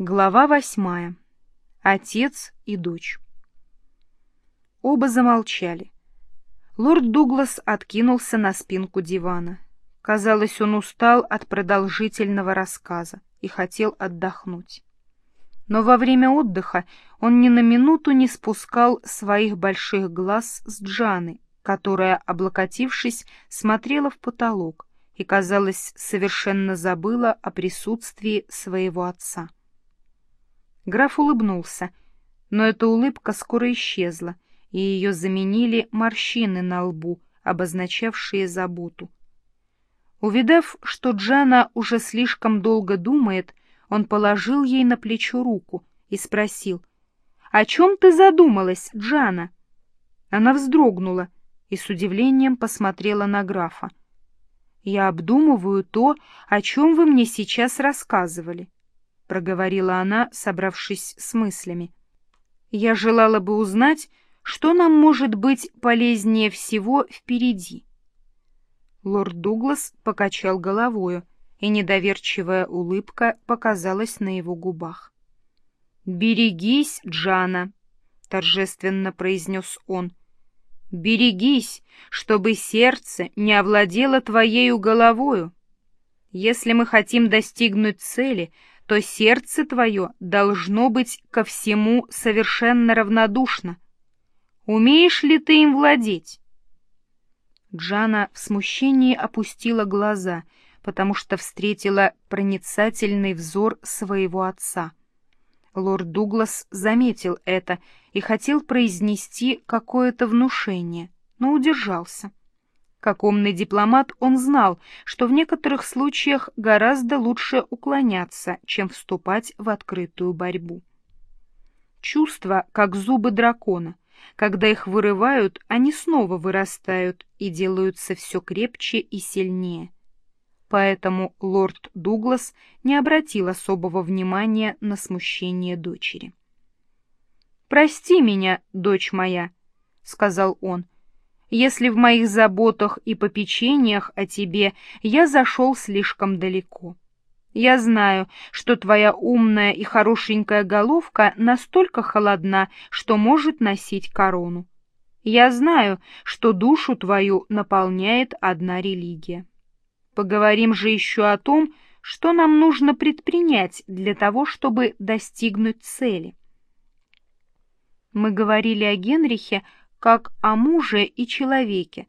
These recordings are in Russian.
Глава восьмая. Отец и дочь. Оба замолчали. Лорд Дуглас откинулся на спинку дивана. Казалось, он устал от продолжительного рассказа и хотел отдохнуть. Но во время отдыха он ни на минуту не спускал своих больших глаз с Джаны, которая, облокотившись, смотрела в потолок и, казалось, совершенно забыла о присутствии своего отца. Граф улыбнулся, но эта улыбка скоро исчезла, и ее заменили морщины на лбу, обозначавшие заботу. Увидав, что Джана уже слишком долго думает, он положил ей на плечо руку и спросил, «О чем ты задумалась, Джана?» Она вздрогнула и с удивлением посмотрела на графа. «Я обдумываю то, о чем вы мне сейчас рассказывали проговорила она, собравшись с мыслями. Я желала бы узнать, что нам может быть полезнее всего впереди. Лорд Дуглас покачал головою, и недоверчивая улыбка показалась на его губах. «Берегись, Джана!» — торжественно произнес он. «Берегись, чтобы сердце не овладело твоею головою. Если мы хотим достигнуть цели, то сердце твое должно быть ко всему совершенно равнодушно. Умеешь ли ты им владеть? Джана в смущении опустила глаза, потому что встретила проницательный взор своего отца. Лорд Дуглас заметил это и хотел произнести какое-то внушение, но удержался. Как умный дипломат он знал, что в некоторых случаях гораздо лучше уклоняться, чем вступать в открытую борьбу. Чувства, как зубы дракона. Когда их вырывают, они снова вырастают и делаются все крепче и сильнее. Поэтому лорд Дуглас не обратил особого внимания на смущение дочери. «Прости меня, дочь моя», — сказал он, — если в моих заботах и попечениях о тебе я зашел слишком далеко. Я знаю, что твоя умная и хорошенькая головка настолько холодна, что может носить корону. Я знаю, что душу твою наполняет одна религия. Поговорим же еще о том, что нам нужно предпринять для того, чтобы достигнуть цели. Мы говорили о Генрихе как о муже и человеке,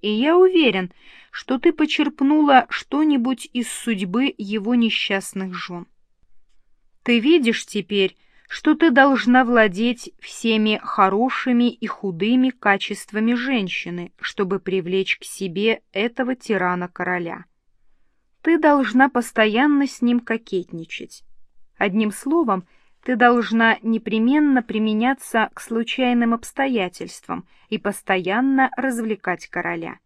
и я уверен, что ты почерпнула что-нибудь из судьбы его несчастных жен. Ты видишь теперь, что ты должна владеть всеми хорошими и худыми качествами женщины, чтобы привлечь к себе этого тирана-короля. Ты должна постоянно с ним кокетничать. Одним словом, ты должна непременно применяться к случайным обстоятельствам и постоянно развлекать короля.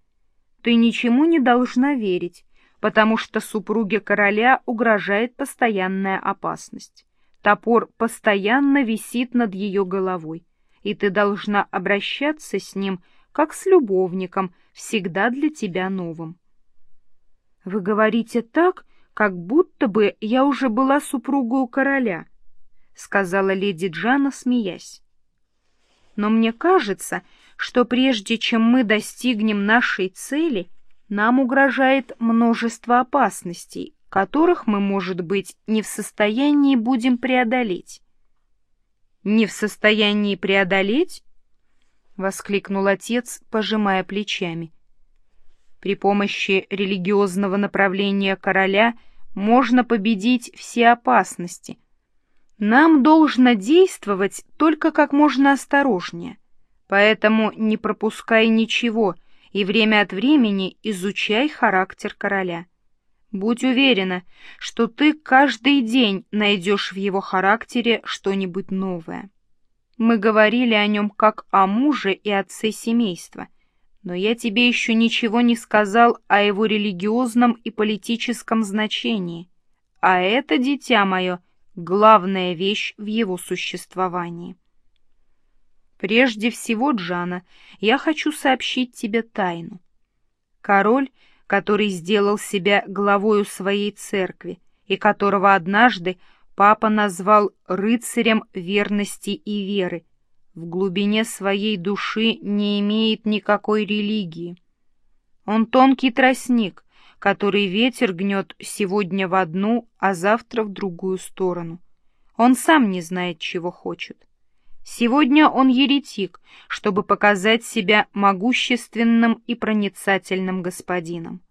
Ты ничему не должна верить, потому что супруге короля угрожает постоянная опасность. Топор постоянно висит над ее головой, и ты должна обращаться с ним, как с любовником, всегда для тебя новым. Вы говорите так, как будто бы я уже была супругой короля —— сказала леди Джана, смеясь. «Но мне кажется, что прежде чем мы достигнем нашей цели, нам угрожает множество опасностей, которых мы, может быть, не в состоянии будем преодолеть». «Не в состоянии преодолеть?» — воскликнул отец, пожимая плечами. «При помощи религиозного направления короля можно победить все опасности, нам должно действовать только как можно осторожнее, поэтому не пропускай ничего и время от времени изучай характер короля. Будь уверена, что ты каждый день найдешь в его характере что-нибудь новое. Мы говорили о нем как о муже и отце семейства, но я тебе еще ничего не сказал о его религиозном и политическом значении. А это, дитя мое, — главная вещь в его существовании. Прежде всего, Джана, я хочу сообщить тебе тайну. Король, который сделал себя главою своей церкви и которого однажды папа назвал рыцарем верности и веры, в глубине своей души не имеет никакой религии. Он тонкий тростник, который ветер гнет сегодня в одну, а завтра в другую сторону. Он сам не знает, чего хочет. Сегодня он еретик, чтобы показать себя могущественным и проницательным господином.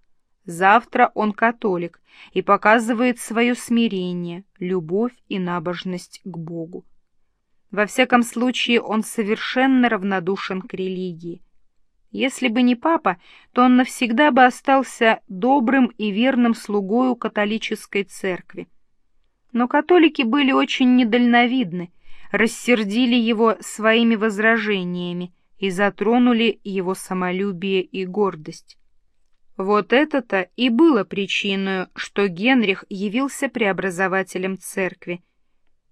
Завтра он католик и показывает свое смирение, любовь и набожность к Богу. Во всяком случае, он совершенно равнодушен к религии. Если бы не папа, то он навсегда бы остался добрым и верным слугою католической церкви. Но католики были очень недальновидны, рассердили его своими возражениями и затронули его самолюбие и гордость. Вот это-то и было причиной, что Генрих явился преобразователем церкви.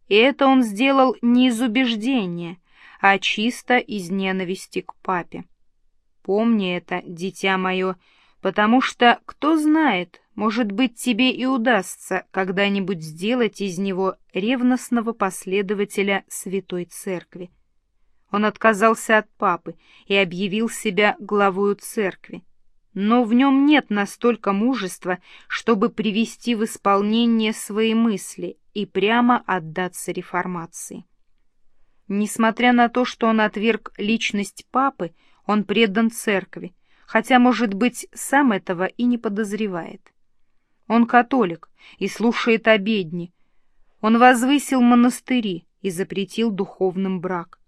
И это он сделал не из убеждения, а чисто из ненависти к папе. Помни это, дитя мое, потому что, кто знает, может быть, тебе и удастся когда-нибудь сделать из него ревностного последователя Святой Церкви. Он отказался от папы и объявил себя главою церкви, но в нем нет настолько мужества, чтобы привести в исполнение свои мысли и прямо отдаться реформации. Несмотря на то, что он отверг личность папы, он предан церкви, хотя, может быть, сам этого и не подозревает. Он католик и слушает обедни. Он возвысил монастыри и запретил духовным брак.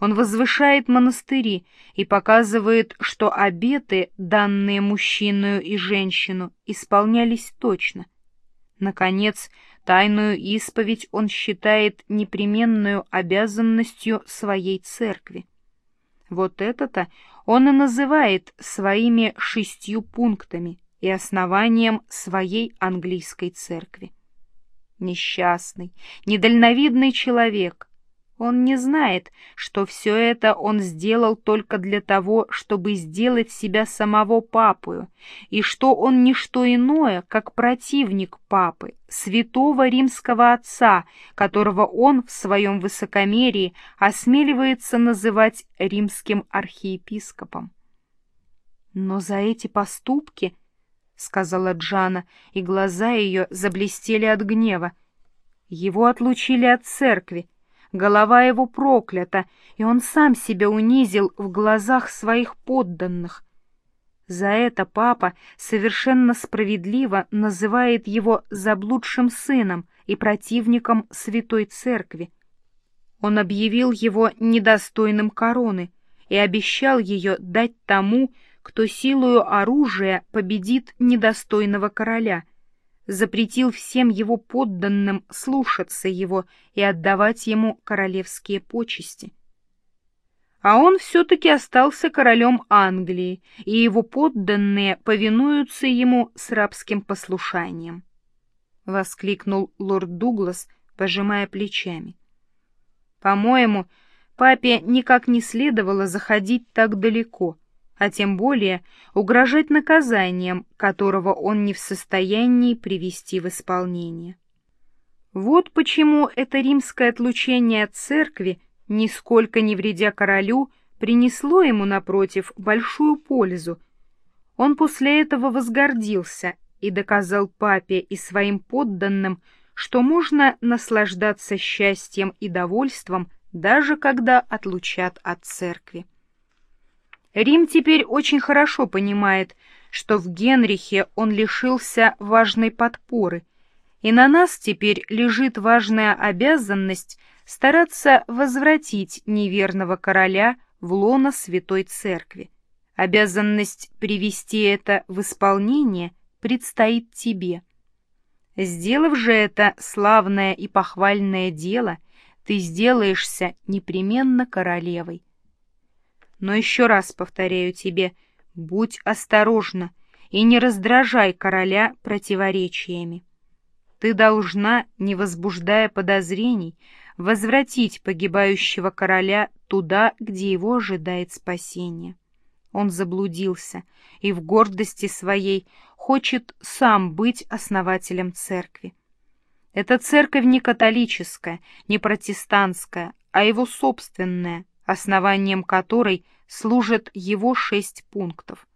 Он возвышает монастыри и показывает, что обеты, данные мужчину и женщину, исполнялись точно. Наконец, тайную исповедь он считает непременную обязанностью своей церкви. Вот это-то он и называет своими шестью пунктами и основанием своей английской церкви. Несчастный, недальновидный человек, он не знает, что все это он сделал только для того, чтобы сделать себя самого папою, и что он не что иное, как противник папы, святого римского отца, которого он в своем высокомерии осмеливается называть римским архиепископом. Но за эти поступки, — сказала Джана, и глаза ее заблестели от гнева, — его отлучили от церкви, голова его проклята, и он сам себя унизил в глазах своих подданных. За это папа совершенно справедливо называет его заблудшим сыном и противником Святой Церкви. Он объявил его недостойным короны и обещал ее дать тому, кто силою оружия победит недостойного короля — запретил всем его подданным слушаться его и отдавать ему королевские почести. А он все-таки остался королем Англии, и его подданные повинуются ему с рабским послушанием. — воскликнул лорд Дуглас, пожимая плечами. — По-моему, папе никак не следовало заходить так далеко — а тем более угрожать наказанием, которого он не в состоянии привести в исполнение. Вот почему это римское отлучение от церкви, нисколько не вредя королю, принесло ему, напротив, большую пользу. Он после этого возгордился и доказал папе и своим подданным, что можно наслаждаться счастьем и довольством, даже когда отлучат от церкви. Рим теперь очень хорошо понимает, что в Генрихе он лишился важной подпоры, и на нас теперь лежит важная обязанность стараться возвратить неверного короля в лоно Святой Церкви. Обязанность привести это в исполнение предстоит тебе. Сделав же это славное и похвальное дело, ты сделаешься непременно королевой. Но еще раз повторяю тебе, будь осторожна и не раздражай короля противоречиями. Ты должна, не возбуждая подозрений, возвратить погибающего короля туда, где его ожидает спасение. Он заблудился и в гордости своей хочет сам быть основателем церкви. Эта церковь не католическая, не протестантская, а его собственная, основанием которой служат его шесть пунктов.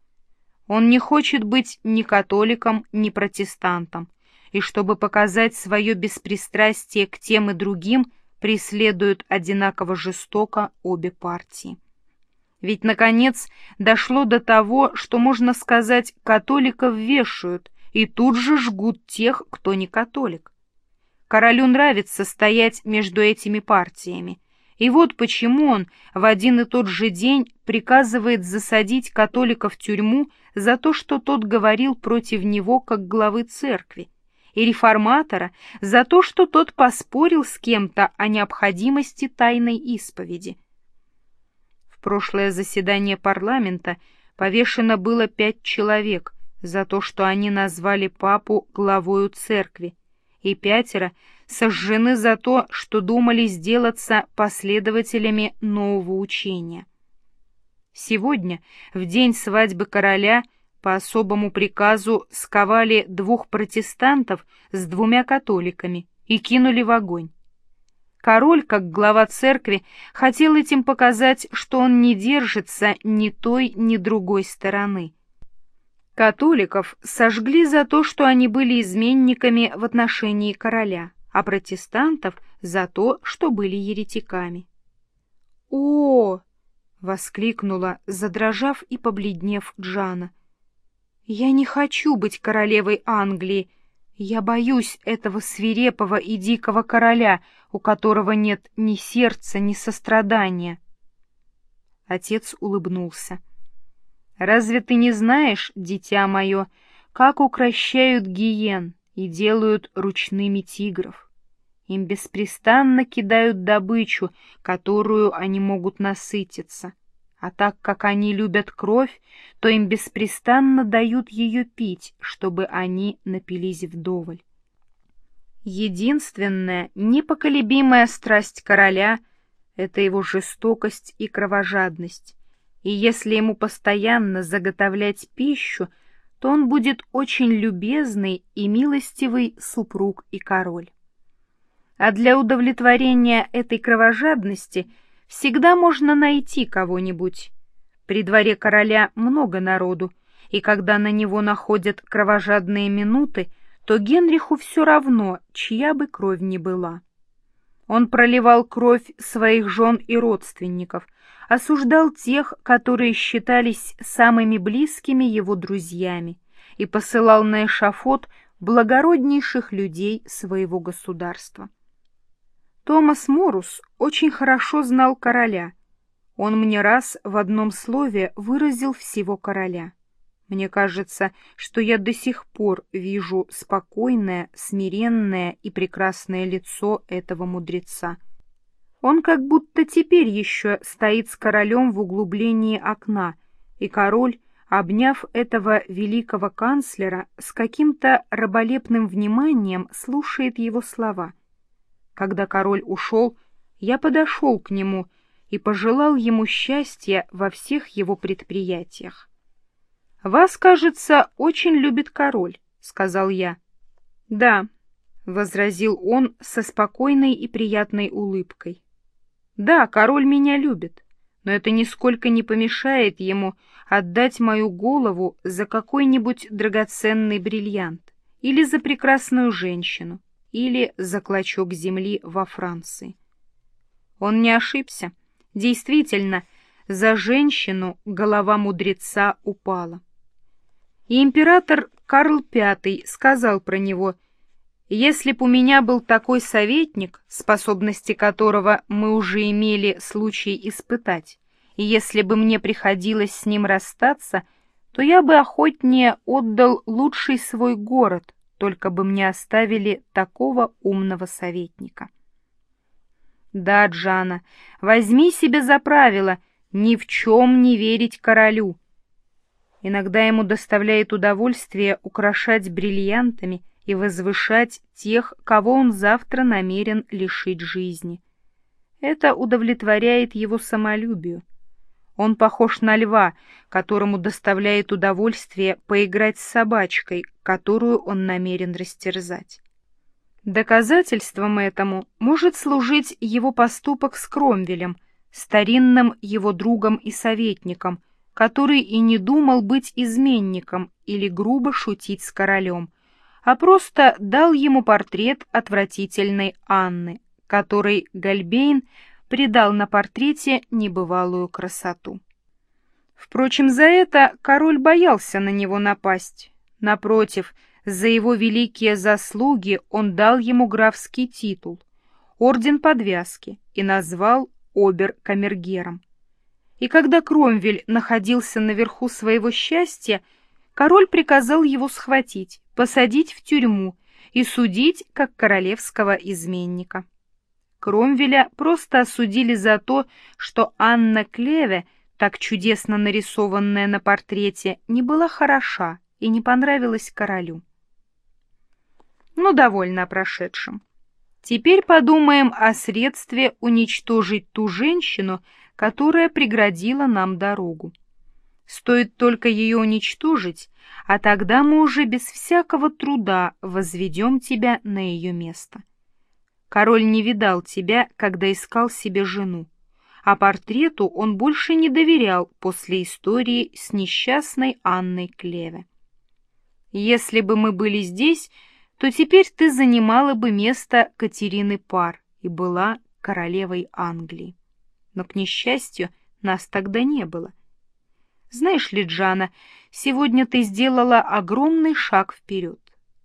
Он не хочет быть ни католиком, ни протестантом, и чтобы показать свое беспристрастие к тем и другим, преследуют одинаково жестоко обе партии. Ведь, наконец, дошло до того, что, можно сказать, католиков вешают и тут же жгут тех, кто не католик. Королю нравится стоять между этими партиями, и вот почему он в один и тот же день приказывает засадить католика в тюрьму за то, что тот говорил против него как главы церкви, и реформатора за то, что тот поспорил с кем-то о необходимости тайной исповеди. В прошлое заседание парламента повешено было пять человек за то, что они назвали папу главою церкви, и пятеро сожжены за то, что думали сделаться последователями нового учения. Сегодня, в день свадьбы короля, по особому приказу сковали двух протестантов с двумя католиками и кинули в огонь. Король, как глава церкви, хотел этим показать, что он не держится ни той, ни другой стороны. Католиков сожгли за то, что они были изменниками в отношении короля а протестантов за то, что были еретиками. «О!» — воскликнула, задрожав и побледнев Джана. «Я не хочу быть королевой Англии. Я боюсь этого свирепого и дикого короля, у которого нет ни сердца, ни сострадания». Отец улыбнулся. «Разве ты не знаешь, дитя мое, как укращают гиен и делают ручными тигров?» Им беспрестанно кидают добычу, которую они могут насытиться. А так как они любят кровь, то им беспрестанно дают ее пить, чтобы они напились вдоволь. Единственная, непоколебимая страсть короля — это его жестокость и кровожадность. И если ему постоянно заготовлять пищу, то он будет очень любезный и милостивый супруг и король. А для удовлетворения этой кровожадности всегда можно найти кого-нибудь. При дворе короля много народу, и когда на него находят кровожадные минуты, то Генриху все равно, чья бы кровь ни была. Он проливал кровь своих жен и родственников, осуждал тех, которые считались самыми близкими его друзьями, и посылал на эшафот благороднейших людей своего государства. Томас Морус очень хорошо знал короля. Он мне раз в одном слове выразил всего короля. Мне кажется, что я до сих пор вижу спокойное, смиренное и прекрасное лицо этого мудреца. Он как будто теперь еще стоит с королем в углублении окна, и король, обняв этого великого канцлера, с каким-то раболепным вниманием слушает его слова — когда король ушел, я подошел к нему и пожелал ему счастья во всех его предприятиях. «Вас, кажется, очень любит король», — сказал я. «Да», — возразил он со спокойной и приятной улыбкой. «Да, король меня любит, но это нисколько не помешает ему отдать мою голову за какой-нибудь драгоценный бриллиант или за прекрасную женщину или за клочок земли во Франции. Он не ошибся. Действительно, за женщину голова мудреца упала. И император Карл V сказал про него, «Если б у меня был такой советник, способности которого мы уже имели случай испытать, и если бы мне приходилось с ним расстаться, то я бы охотнее отдал лучший свой город, только бы мне оставили такого умного советника. Да, Джана, возьми себе за правило ни в чем не верить королю. Иногда ему доставляет удовольствие украшать бриллиантами и возвышать тех, кого он завтра намерен лишить жизни. Это удовлетворяет его самолюбию. Он похож на льва, которому доставляет удовольствие поиграть с собачкой, которую он намерен растерзать. Доказательством этому может служить его поступок с Кромвелем, старинным его другом и советником, который и не думал быть изменником или грубо шутить с королем, а просто дал ему портрет отвратительной Анны, которой Гальбейн придал на портрете небывалую красоту. Впрочем, за это король боялся на него напасть. Напротив, за его великие заслуги он дал ему графский титул, орден подвязки и назвал обер-камергером. И когда Кромвель находился наверху своего счастья, король приказал его схватить, посадить в тюрьму и судить как королевского изменника. Кромвеля просто осудили за то, что Анна Клеве, так чудесно нарисованная на портрете, не была хороша и не понравилась королю. Ну, довольно о прошедшем. Теперь подумаем о средстве уничтожить ту женщину, которая преградила нам дорогу. Стоит только ее уничтожить, а тогда мы уже без всякого труда возведем тебя на ее место. Король не видал тебя, когда искал себе жену, а портрету он больше не доверял после истории с несчастной Анной Клеве. Если бы мы были здесь, то теперь ты занимала бы место Катерины Пар и была королевой Англии. Но, к несчастью, нас тогда не было. Знаешь ли, Джана, сегодня ты сделала огромный шаг вперед.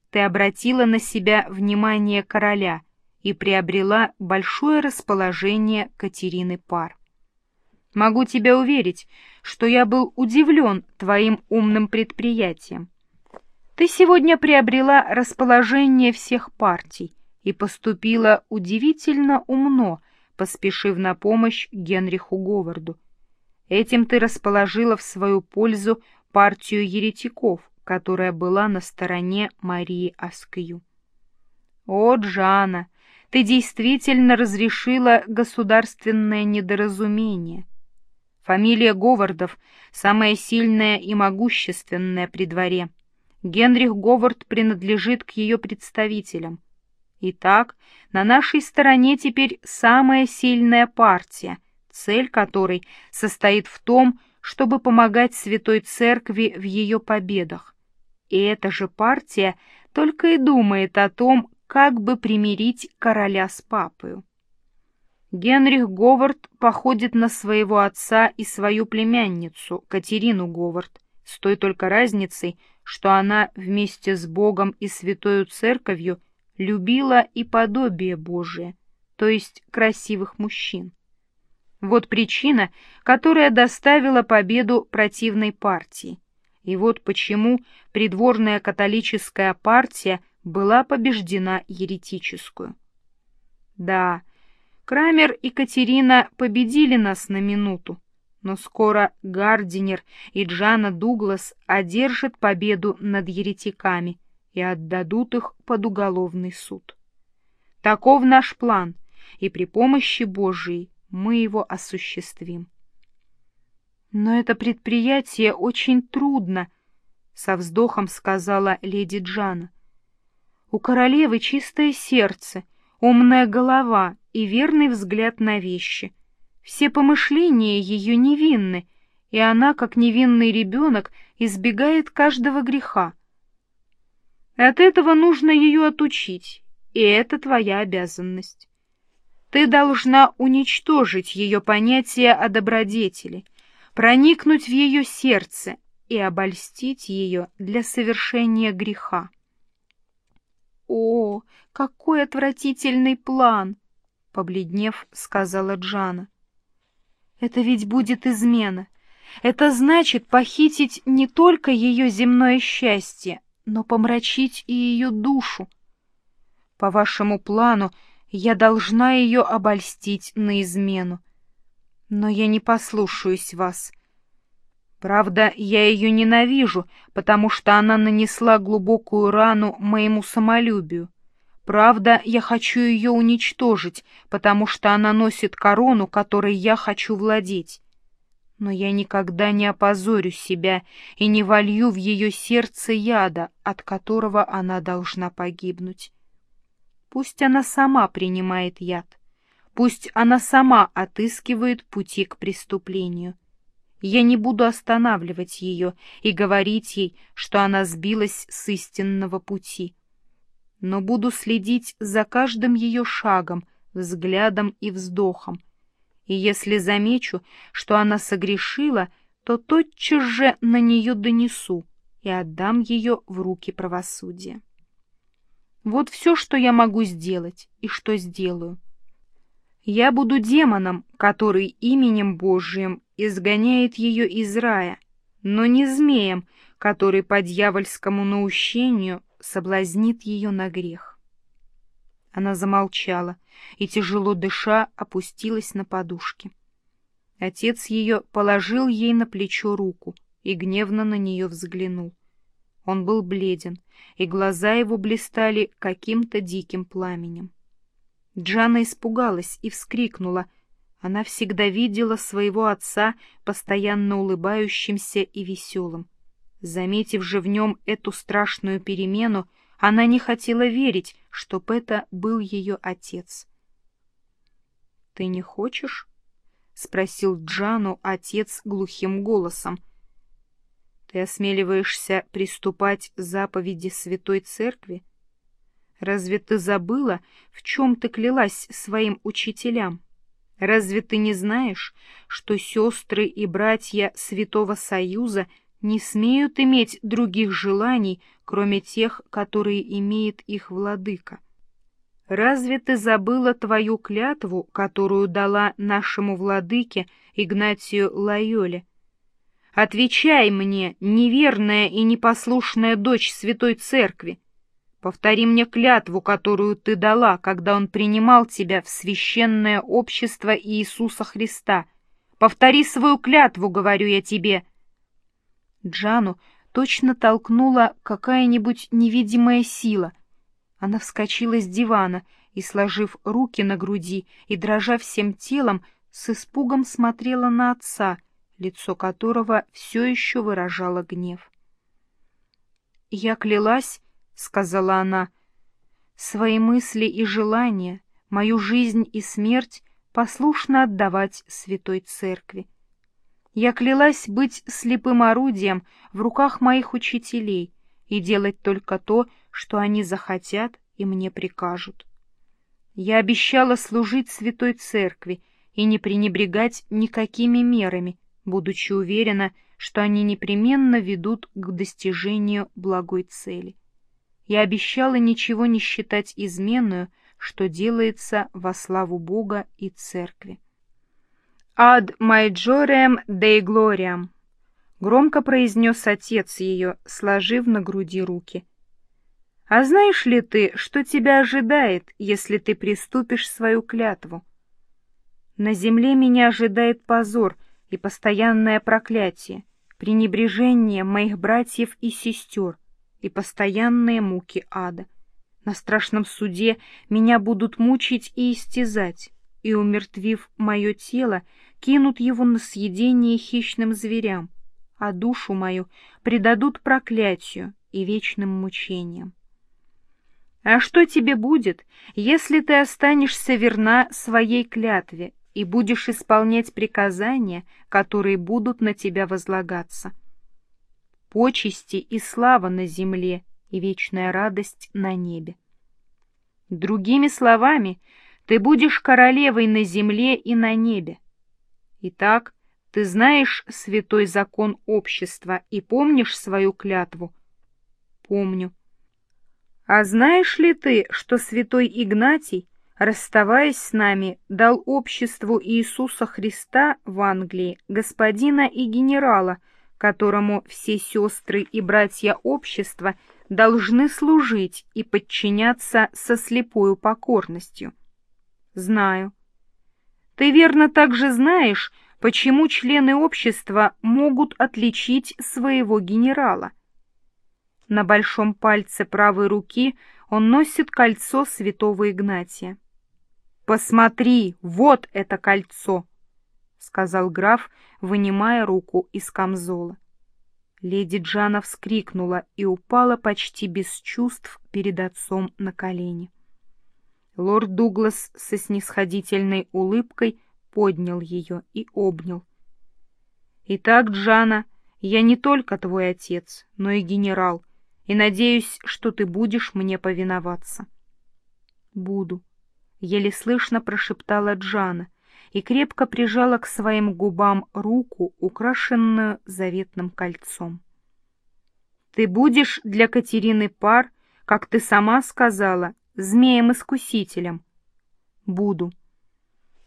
Ты обратила на себя внимание короля и приобрела большое расположение Катерины Пар. Могу тебя уверить, что я был удивлен твоим умным предприятием. Ты сегодня приобрела расположение всех партий и поступила удивительно умно, поспешив на помощь Генриху Говарду. Этим ты расположила в свою пользу партию еретиков, которая была на стороне Марии Аскью. О, Джана, ты действительно разрешила государственное недоразумение. Фамилия Говардов самая сильная и могущественная при дворе — Генрих Говард принадлежит к ее представителям. Итак, на нашей стороне теперь самая сильная партия, цель которой состоит в том, чтобы помогать Святой Церкви в ее победах. И эта же партия только и думает о том, как бы примирить короля с папою. Генрих Говард походит на своего отца и свою племянницу, Катерину Говард, с той только разницей, что она вместе с Богом и Святою Церковью любила и подобие Божие, то есть красивых мужчин. Вот причина, которая доставила победу противной партии. И вот почему придворная католическая партия была побеждена еретическую. Да, Крамер и Катерина победили нас на минуту, но скоро Гардинер и Джана Дуглас одержат победу над еретиками и отдадут их под уголовный суд. Таков наш план, и при помощи Божией мы его осуществим. Но это предприятие очень трудно, — со вздохом сказала леди Джана. У королевы чистое сердце, умная голова и верный взгляд на вещи — все помышления ее невинны, и она, как невинный ребенок, избегает каждого греха. От этого нужно ее отучить, и это твоя обязанность. Ты должна уничтожить ее понятие о добродетели, проникнуть в ее сердце и обольстить ее для совершения греха. «О, какой отвратительный план!» — побледнев, сказала Джана. Это ведь будет измена. Это значит похитить не только ее земное счастье, но помрачить и ее душу. По вашему плану я должна ее обольстить на измену. Но я не послушаюсь вас. Правда, я ее ненавижу, потому что она нанесла глубокую рану моему самолюбию. Правда, я хочу ее уничтожить, потому что она носит корону, которой я хочу владеть. Но я никогда не опозорю себя и не волью в ее сердце яда, от которого она должна погибнуть. Пусть она сама принимает яд. Пусть она сама отыскивает пути к преступлению. Я не буду останавливать ее и говорить ей, что она сбилась с истинного пути. Но буду следить за каждым ее шагом, взглядом и вздохом. И если замечу, что она согрешила, то тотчас же на нее донесу и отдам ее в руки правосудия. Вот все, что я могу сделать и что сделаю. Я буду демоном, который именем Божиим изгоняет ее из рая, но не змеем, который по дьявольскому наущению соблазнит ее на грех. Она замолчала и, тяжело дыша, опустилась на подушки. Отец ее положил ей на плечо руку и гневно на нее взглянул. Он был бледен, и глаза его блистали каким-то диким пламенем. Джана испугалась и вскрикнула. Она всегда видела своего отца постоянно улыбающимся и веселым. Заметив же в нем эту страшную перемену, она не хотела верить, чтоб это был ее отец. — Ты не хочешь? — спросил Джану отец глухим голосом. — ты осмеливаешься приступать заповеди Святой Церкви? Разве ты забыла, в чем ты клялась своим учителям? Разве ты не знаешь, что сестры и братья Святого Союза не смеют иметь других желаний, кроме тех, которые имеет их владыка? Разве ты забыла твою клятву, которую дала нашему владыке Игнатию Лайоле, Отвечай мне, неверная и непослушная дочь Святой Церкви. Повтори мне клятву, которую ты дала, когда он принимал тебя в священное общество Иисуса Христа. Повтори свою клятву, говорю я тебе. Джану точно толкнула какая-нибудь невидимая сила. Она вскочила с дивана и, сложив руки на груди и дрожа всем телом, с испугом смотрела на отца — лицо которого все еще выражало гнев. «Я клялась, — сказала она, — свои мысли и желания, мою жизнь и смерть послушно отдавать Святой Церкви. Я клялась быть слепым орудием в руках моих учителей и делать только то, что они захотят и мне прикажут. Я обещала служить Святой Церкви и не пренебрегать никакими мерами, будучи уверена, что они непременно ведут к достижению благой цели. Я обещала ничего не считать изменную, что делается во славу Бога и Церкви. «Ad majorem Dei gloriam», — громко произнес отец ее, сложив на груди руки. «А знаешь ли ты, что тебя ожидает, если ты приступишь свою клятву? На земле меня ожидает позор — и постоянное проклятие, пренебрежение моих братьев и сестер и постоянные муки ада. На страшном суде меня будут мучить и истязать, и, умертвив мое тело, кинут его на съедение хищным зверям, а душу мою предадут проклятию и вечным мучениям. А что тебе будет, если ты останешься верна своей клятве и будешь исполнять приказания, которые будут на тебя возлагаться. Почести и слава на земле, и вечная радость на небе. Другими словами, ты будешь королевой на земле и на небе. Итак, ты знаешь святой закон общества и помнишь свою клятву? Помню. А знаешь ли ты, что святой Игнатий расставаясь с нами, дал обществу Иисуса Христа в Англии господина и генерала, которому все сестры и братья общества должны служить и подчиняться со слепою покорностью. Знаю. Ты верно также знаешь, почему члены общества могут отличить своего генерала. На большом пальце правой руки он носит кольцо святого Игнатия. «Посмотри, вот это кольцо!» — сказал граф, вынимая руку из камзола. Леди Джана вскрикнула и упала почти без чувств перед отцом на колени. Лорд Дуглас со снисходительной улыбкой поднял ее и обнял. «Итак, Джана, я не только твой отец, но и генерал, и надеюсь, что ты будешь мне повиноваться». «Буду», — еле слышно прошептала Джана и крепко прижала к своим губам руку, украшенную заветным кольцом. «Ты будешь для Катерины пар, как ты сама сказала, змеем-искусителем?» «Буду»,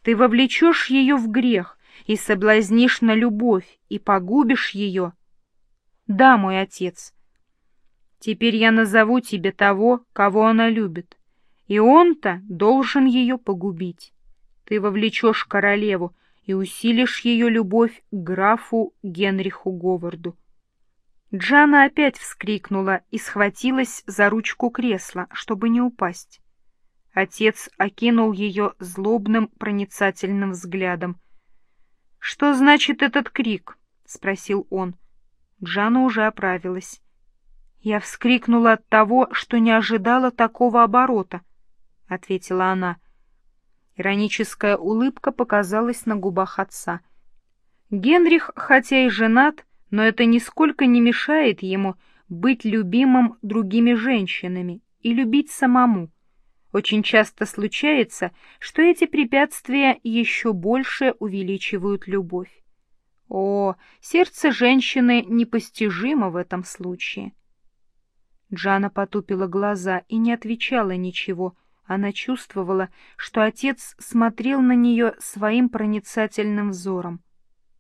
ты вовлечешь ее в грех и соблазнишь на любовь, и погубишь ее. Да, мой отец. Теперь я назову тебе того, кого она любит, и он-то должен ее погубить. Ты вовлечешь королеву и усилишь ее любовь к графу Генриху Говарду. Джана опять вскрикнула и схватилась за ручку кресла, чтобы не упасть. Отец окинул ее злобным проницательным взглядом. «Что значит этот крик?» — спросил он. Джана уже оправилась. «Я вскрикнула от того, что не ожидала такого оборота», — ответила она. Ироническая улыбка показалась на губах отца. Генрих, хотя и женат, но это нисколько не мешает ему быть любимым другими женщинами и любить самому. Очень часто случается, что эти препятствия еще больше увеличивают любовь. О, сердце женщины непостижимо в этом случае. Джана потупила глаза и не отвечала ничего. Она чувствовала, что отец смотрел на нее своим проницательным взором.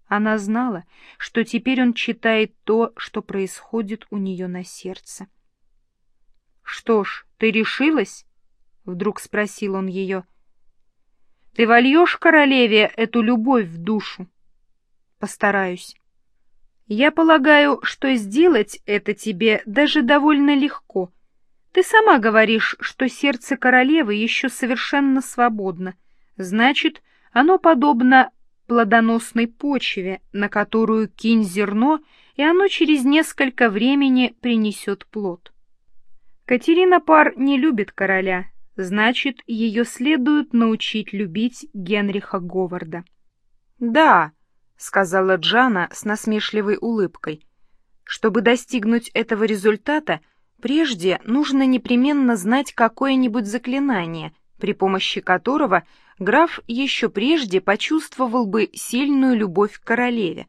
Она знала, что теперь он читает то, что происходит у нее на сердце. — Что ж, ты решилась? — вдруг спросил он ее. — Ты вольешь королеве эту любовь в душу? — Постараюсь. Я полагаю, что сделать это тебе даже довольно легко. Ты сама говоришь, что сердце королевы еще совершенно свободно. Значит, оно подобно плодоносной почве, на которую кинь зерно, и оно через несколько времени принесет плод. Катерина Пар не любит короля, Значит, ее следует научить любить Генриха Говарда. «Да», — сказала Джана с насмешливой улыбкой, — «чтобы достигнуть этого результата, прежде нужно непременно знать какое-нибудь заклинание, при помощи которого граф еще прежде почувствовал бы сильную любовь к королеве,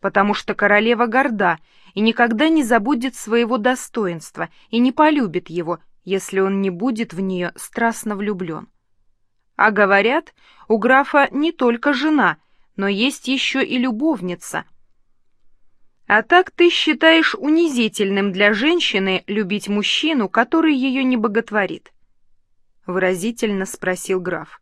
потому что королева горда и никогда не забудет своего достоинства и не полюбит его, если он не будет в нее страстно влюблен. А говорят, у графа не только жена, но есть еще и любовница. А так ты считаешь унизительным для женщины любить мужчину, который ее не боготворит? Выразительно спросил граф.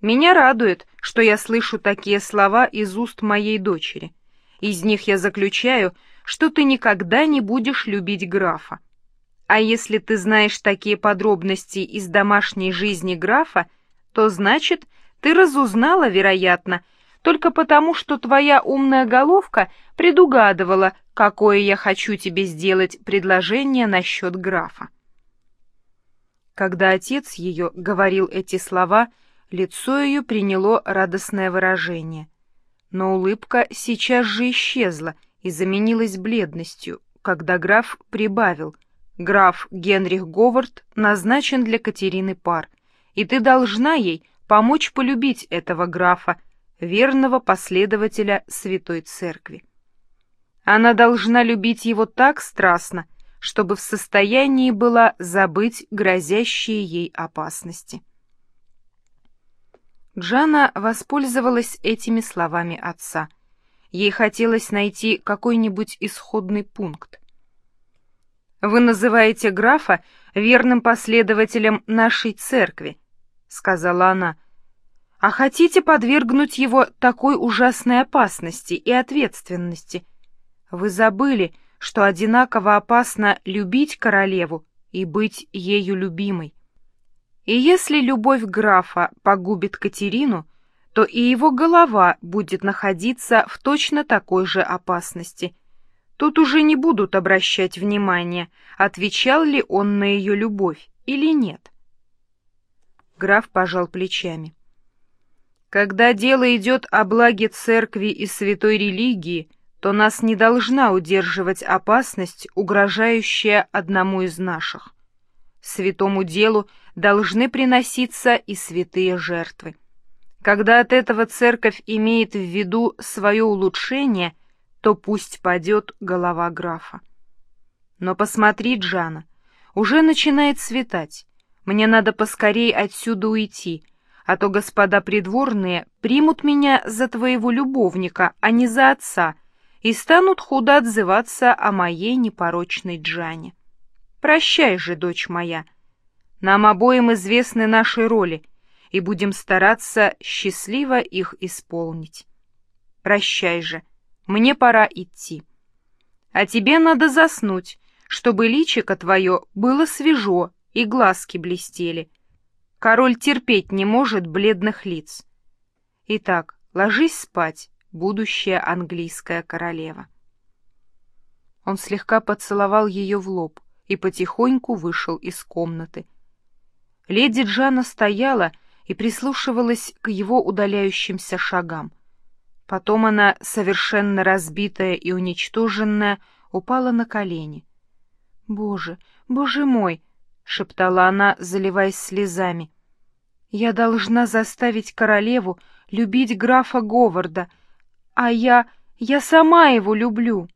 Меня радует, что я слышу такие слова из уст моей дочери. Из них я заключаю, что ты никогда не будешь любить графа. А если ты знаешь такие подробности из домашней жизни графа, то значит, ты разузнала, вероятно, только потому, что твоя умная головка предугадывала, какое я хочу тебе сделать предложение насчет графа. Когда отец ее говорил эти слова, лицо ее приняло радостное выражение. Но улыбка сейчас же исчезла и заменилась бледностью, когда граф прибавил — Граф Генрих Говард назначен для Катерины пар, и ты должна ей помочь полюбить этого графа, верного последователя Святой Церкви. Она должна любить его так страстно, чтобы в состоянии была забыть грозящие ей опасности. Джана воспользовалась этими словами отца. Ей хотелось найти какой-нибудь исходный пункт. Вы называете графа верным последователем нашей церкви, — сказала она, — а хотите подвергнуть его такой ужасной опасности и ответственности. Вы забыли, что одинаково опасно любить королеву и быть ею любимой. И если любовь графа погубит Катерину, то и его голова будет находиться в точно такой же опасности — Тут уже не будут обращать внимания, отвечал ли он на ее любовь или нет. Граф пожал плечами. Когда дело идет о благе церкви и святой религии, то нас не должна удерживать опасность, угрожающая одному из наших. Святому делу должны приноситься и святые жертвы. Когда от этого церковь имеет в виду свое улучшение, то пусть падет голова графа. Но посмотри, Джана, уже начинает светать. Мне надо поскорей отсюда уйти, а то господа придворные примут меня за твоего любовника, а не за отца, и станут худо отзываться о моей непорочной Джане. Прощай же, дочь моя. Нам обоим известны наши роли, и будем стараться счастливо их исполнить. Прощай же, мне пора идти. А тебе надо заснуть, чтобы личико твое было свежо и глазки блестели. Король терпеть не может бледных лиц. Итак, ложись спать, будущая английская королева. Он слегка поцеловал ее в лоб и потихоньку вышел из комнаты. Леди Джана стояла и прислушивалась к его удаляющимся шагам. Потом она, совершенно разбитая и уничтоженная, упала на колени. «Боже, боже мой!» — шептала она, заливаясь слезами. «Я должна заставить королеву любить графа Говарда, а я... я сама его люблю!»